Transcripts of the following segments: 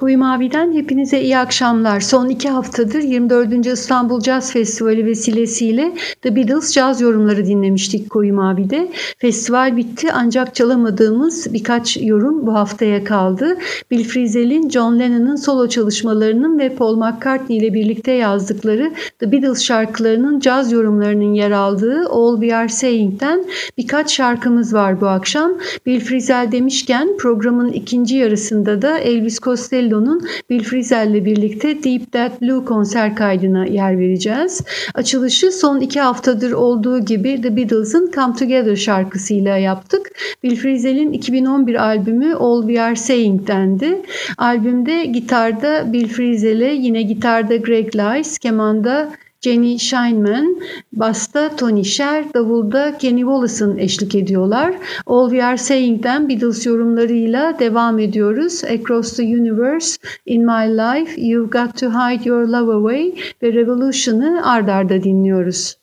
Koyu Mavi'den hepinize iyi akşamlar. Son iki haftadır 24. İstanbul Jazz Festivali vesilesiyle The Beatles caz yorumları dinlemiştik Koyu Mavi'de. Festival bitti ancak çalamadığımız birkaç yorum bu haftaya kaldı. Bill Frisell'in John Lennon'ın solo çalışmalarının ve Paul McCartney ile birlikte yazdıkları The Beatles şarkılarının caz yorumlarının yer aldığı All We Are Saying'den birkaç şarkımız var bu akşam. Bill Frisell demişken programın ikinci yarısında da Elvis Costello Costello'nun Bill Frisell'le birlikte Deep That Blue konser kaydına yer vereceğiz. Açılışı son iki haftadır olduğu gibi The Beatles'ın Come Together şarkısıyla yaptık. Bill Frisell'in 2011 albümü All We Are Saying'dendi. Albümde gitarda Bill Frisell'e yine gitarda Greg Lice, kemanda Jenny Scheinman, basta Tony Sher, davulda Kenny Wallace'ın eşlik ediyorlar. All We Are Saying'den Beatles yorumlarıyla devam ediyoruz. Across the Universe, In My Life, You've Got to Hide Your Love Away ve Revolution'ı ardarda dinliyoruz.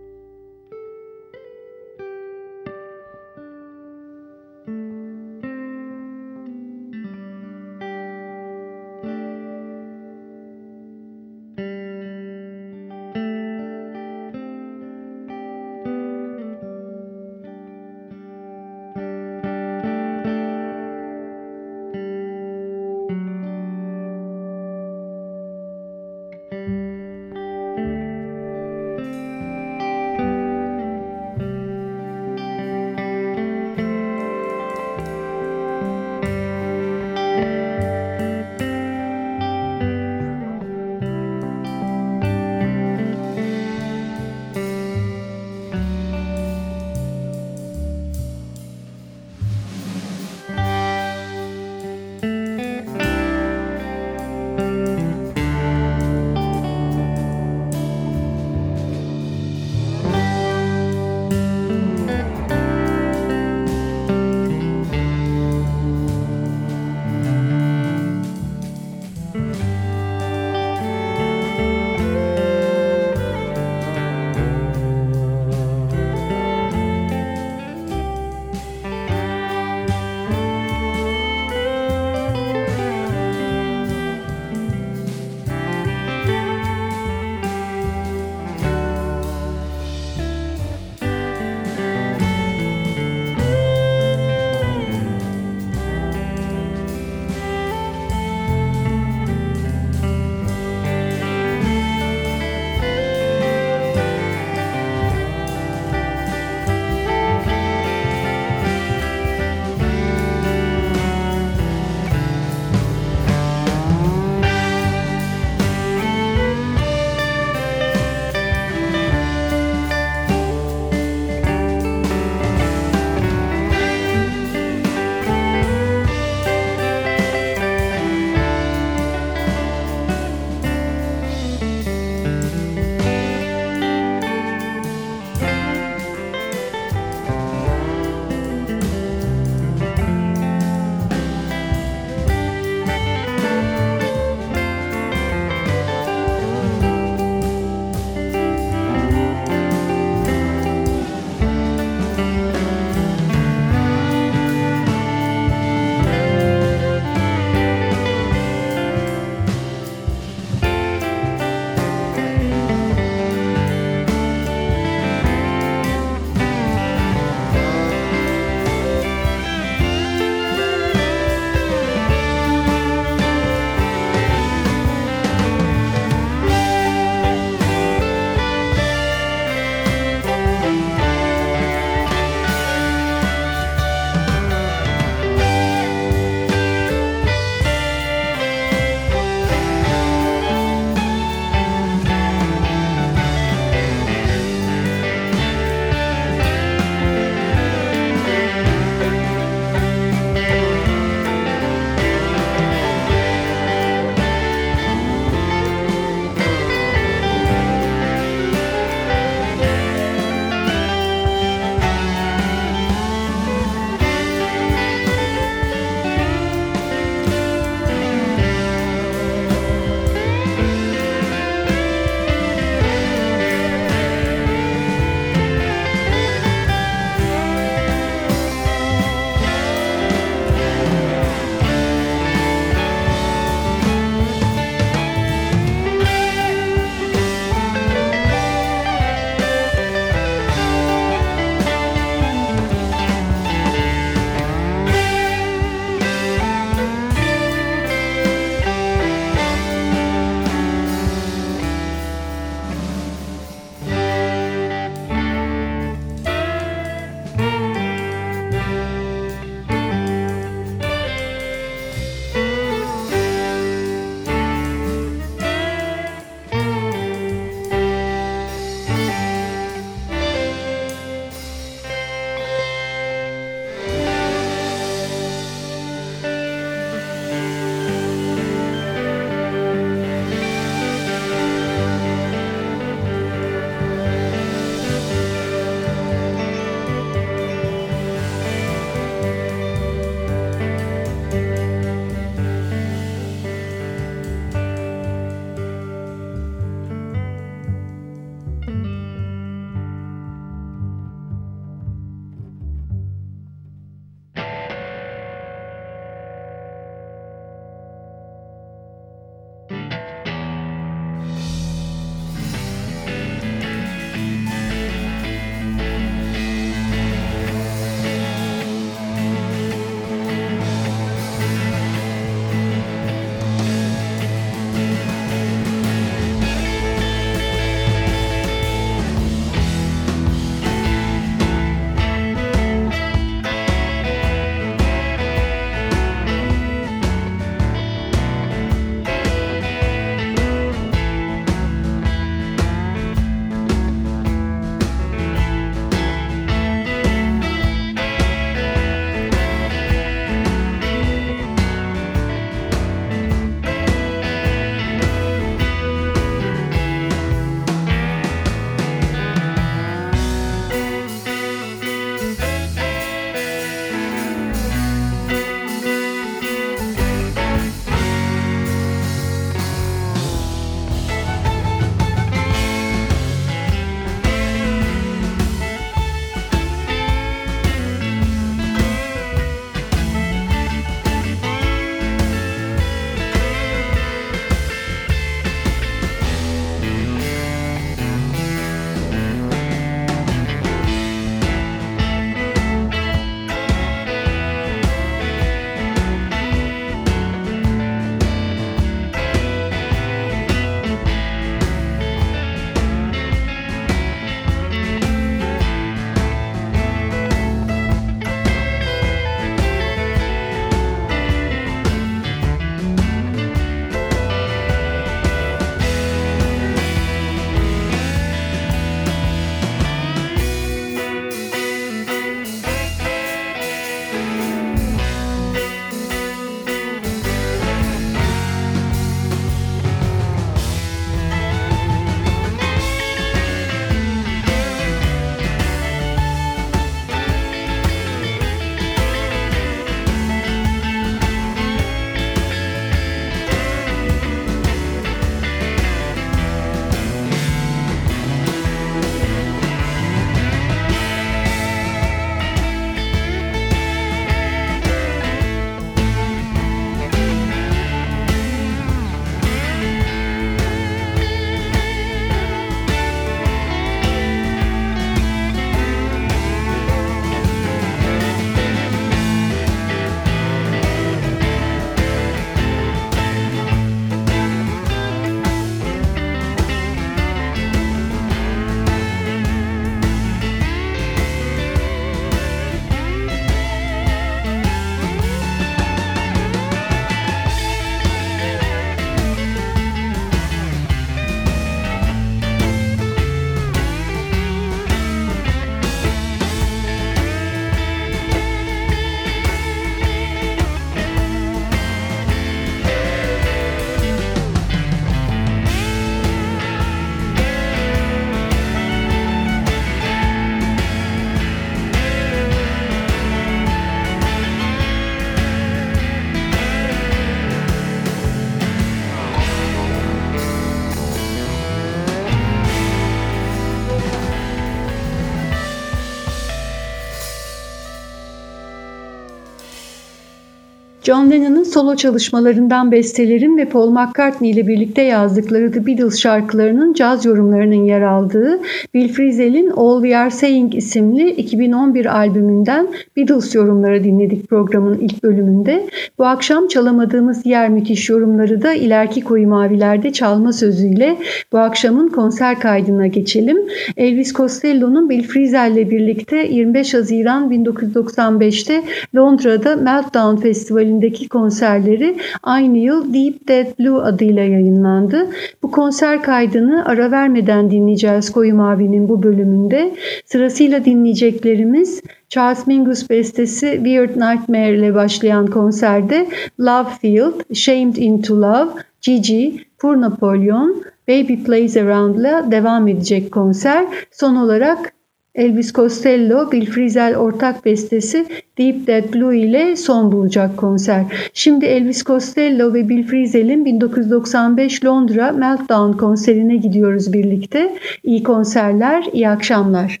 John Lennon'ın solo çalışmalarından bestelerin ve Paul McCartney ile birlikte yazdıkları The Beatles şarkılarının caz yorumlarının yer aldığı Bill Frisell'in All We Are Saying isimli 2011 albümünden Beatles yorumları dinledik programın ilk bölümünde. Bu akşam çalamadığımız diğer müthiş yorumları da ileriki koyu mavilerde çalma sözüyle bu akşamın konser kaydına geçelim. Elvis Costello'nun Bill Frisell ile birlikte 25 Haziran 1995'te Londra'da Meltdown Festivali Festivali'ndeki konserleri aynı yıl Deep Dead Blue adıyla yayınlandı. Bu konser kaydını ara vermeden dinleyeceğiz Koyu Mavi'nin bu bölümünde. Sırasıyla dinleyeceklerimiz Charles Mingus bestesi Weird Nightmare ile başlayan konserde Love Field, Shamed Into Love, Gigi, Pour Napoleon, Baby Plays Around ile devam edecek konser. Son olarak Elvis Costello, Bill Frisell ortak bestesi Deep Dead Blue ile son bulacak konser. Şimdi Elvis Costello ve Bill Frisell'in 1995 Londra Meltdown konserine gidiyoruz birlikte. İyi konserler, iyi akşamlar.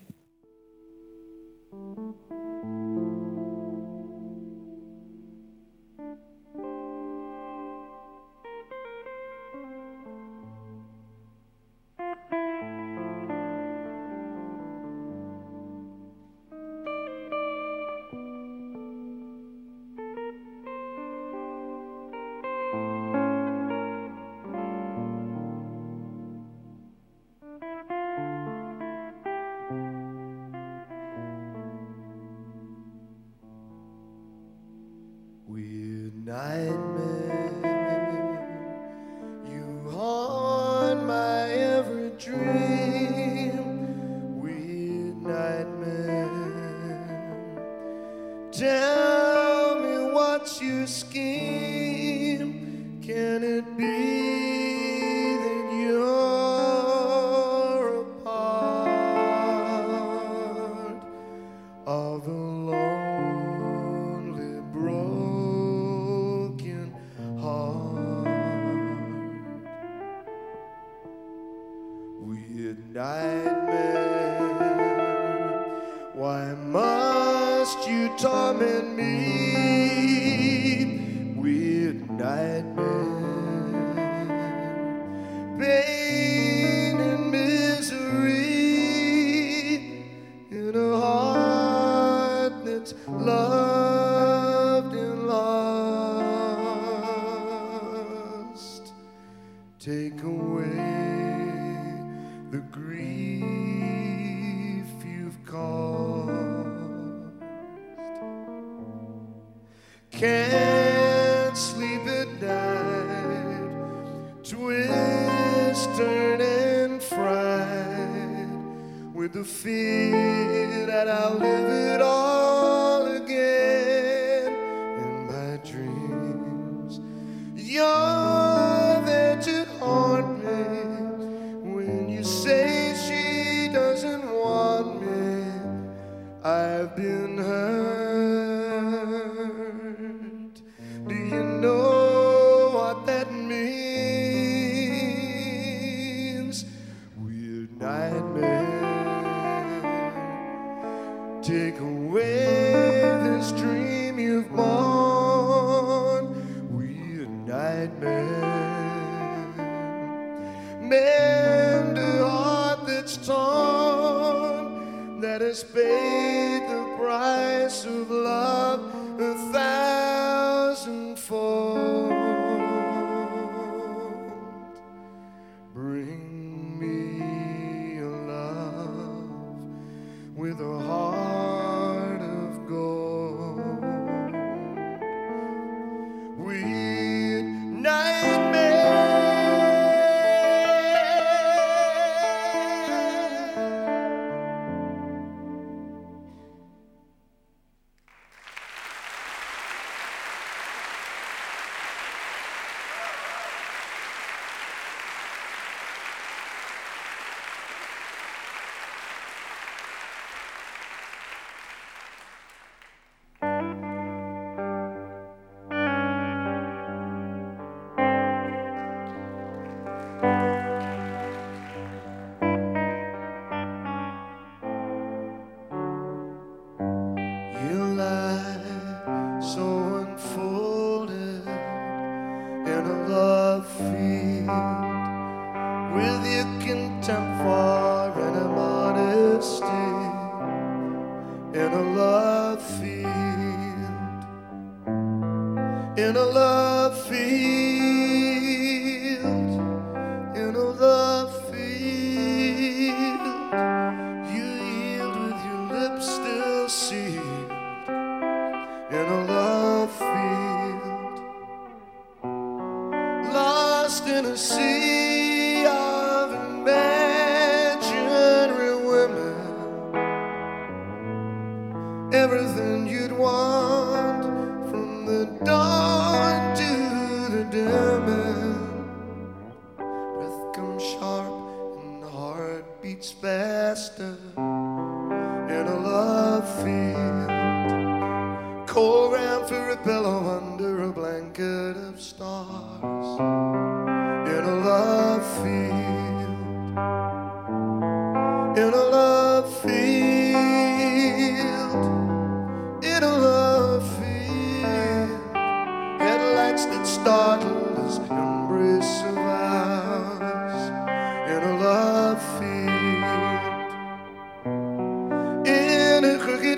With the fear that I'll live it all.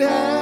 Yeah.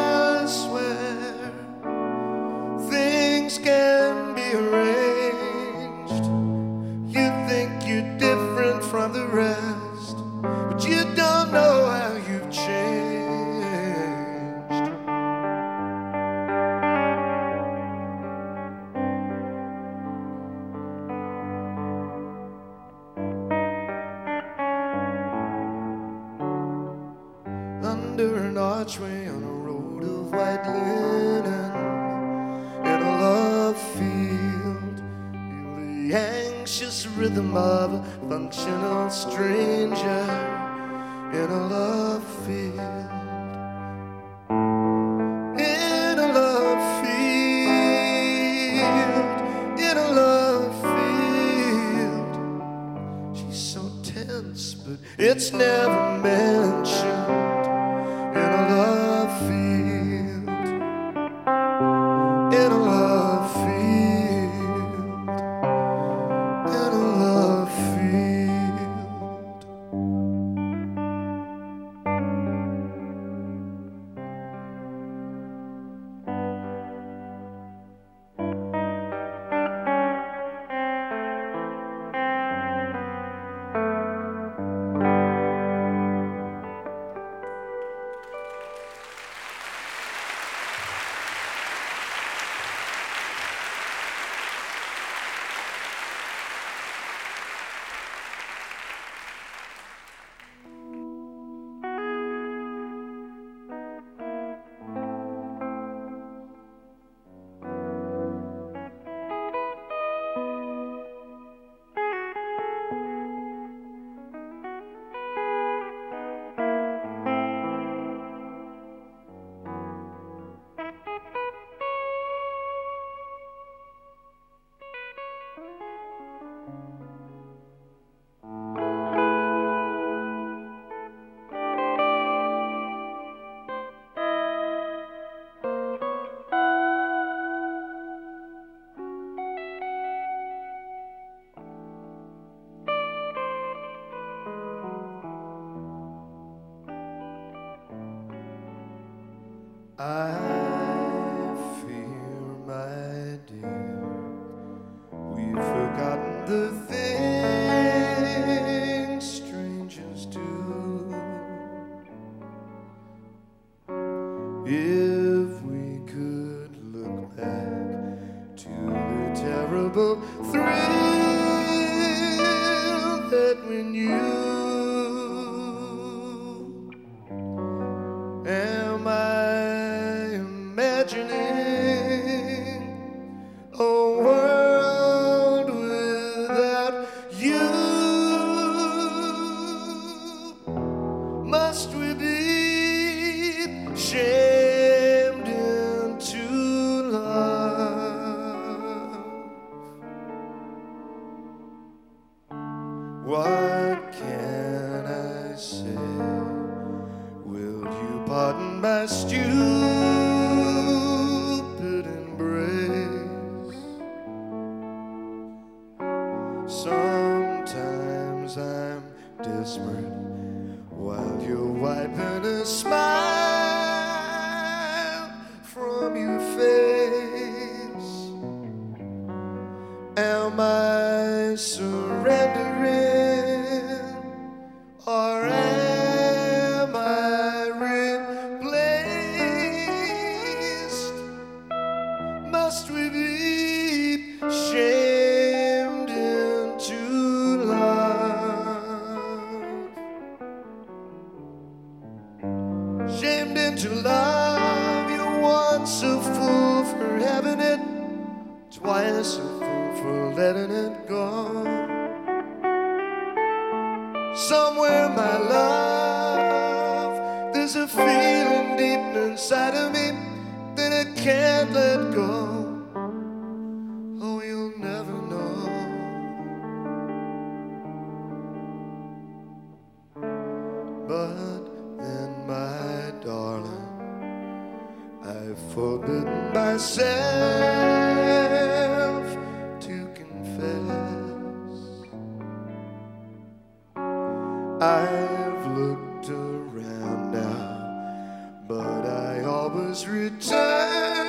I've looked around now, but I always return.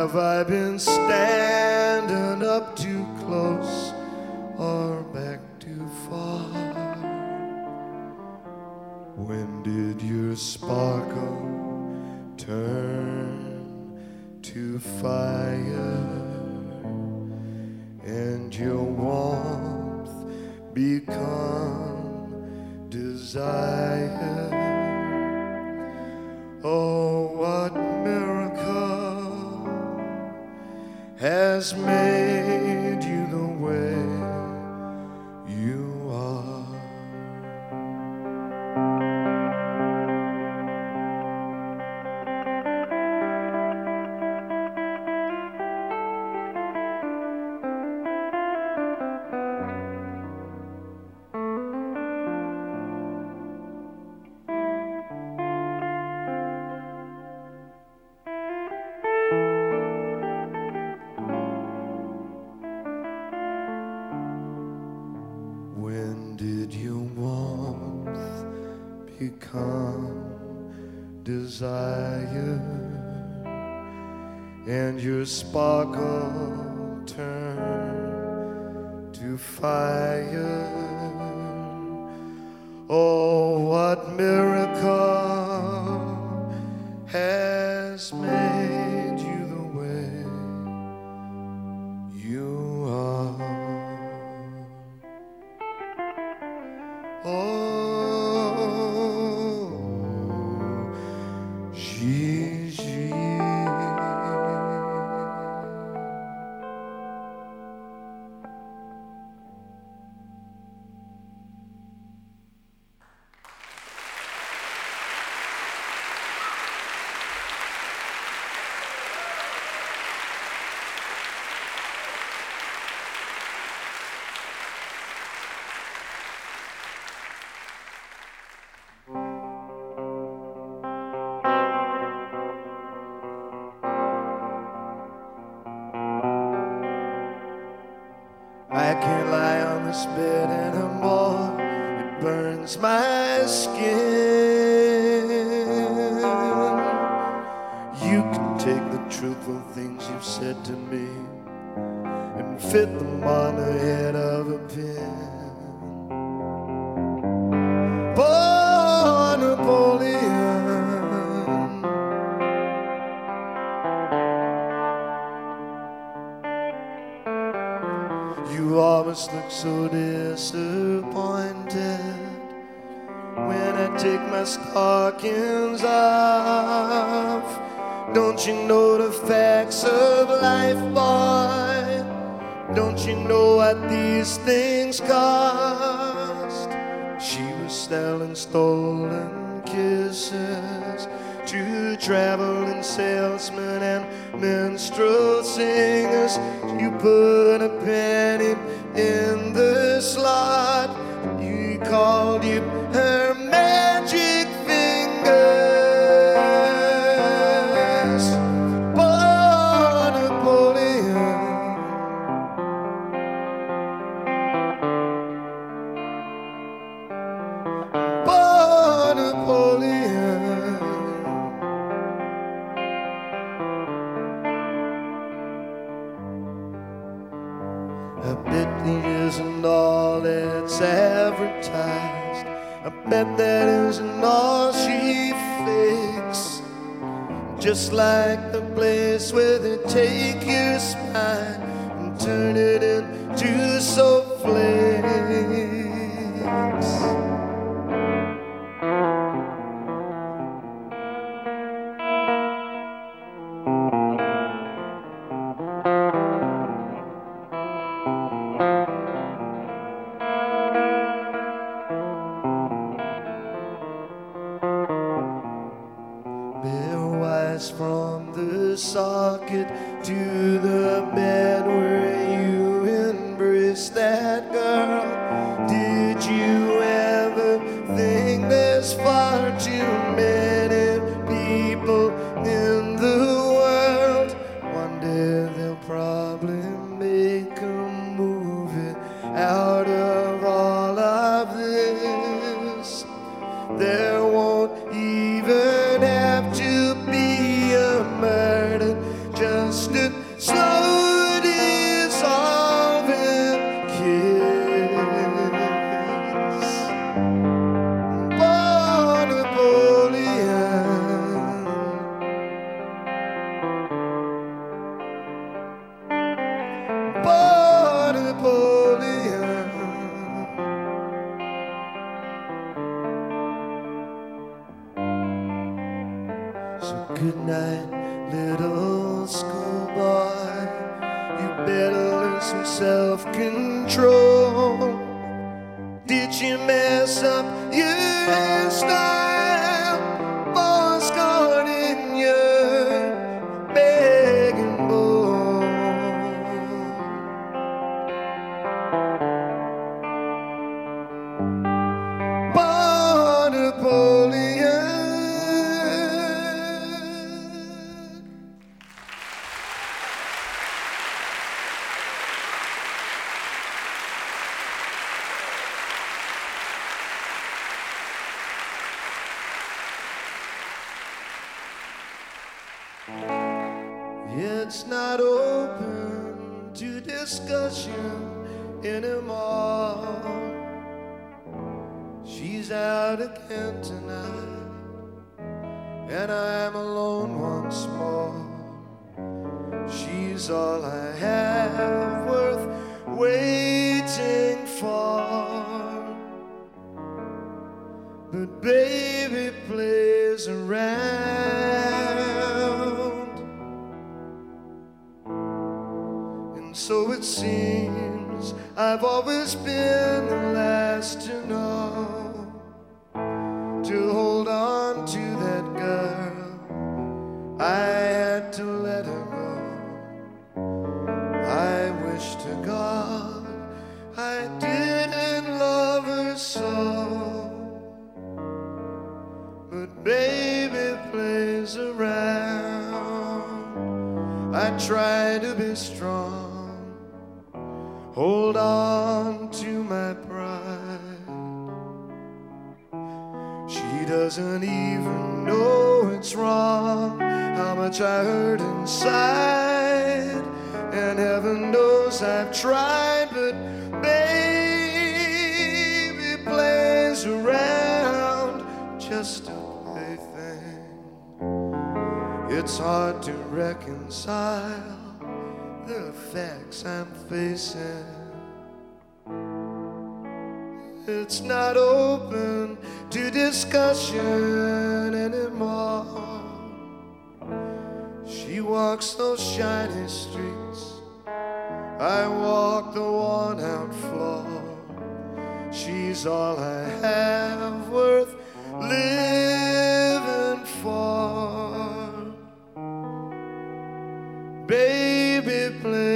Have I been standing up too close or back too far? When did your sparkle turn to fire and your warmth become desire? Oh. Singers. You put a penny in the slot. You called you. there facing. It's not open to discussion anymore. She walks those shiny streets, I walk the worn out floor. She's all I have worth living for. Baby, please.